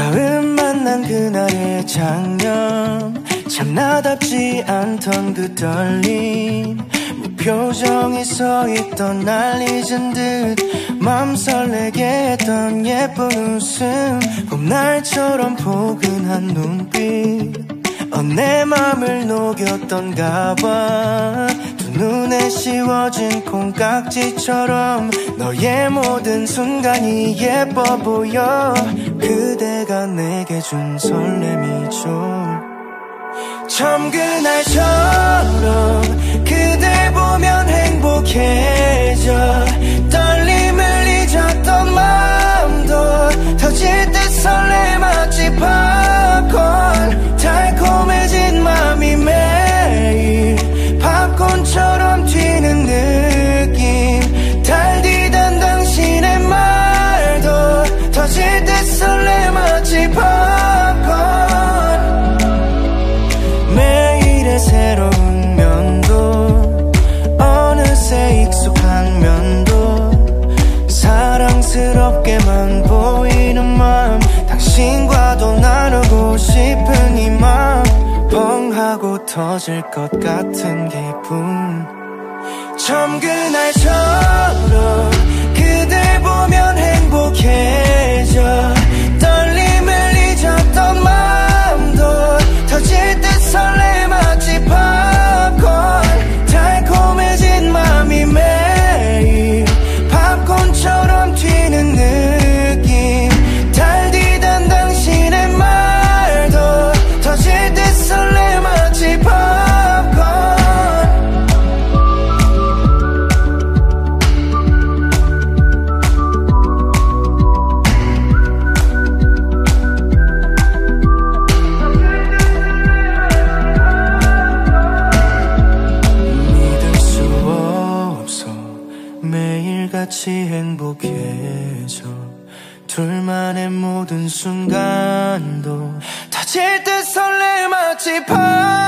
처음 만난 그날의 장면 참 나답지 않던 그 떨림. 무표정이 서있던 날 잊은 듯 맘 설레게 했던 예쁜 웃음. 봄날처럼 포근한 눈빛. 어, 내 맘을 녹였던가 봐두 눈에 씌워진 콩깍지처럼 너의 모든 순간이 예뻐 보여. 그대가 내게 준 설렘이죠. 처음 그날처럼 사랑스럽게만 보이는 마음. 당신과도 나누고 싶은 이 마음. 뻥 하고 터질 것 같은 기분. 처음 그날처럼 같이 행복해져. 둘만의 모든 순간도 터질 듯 설레 마치 팝